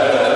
Amen.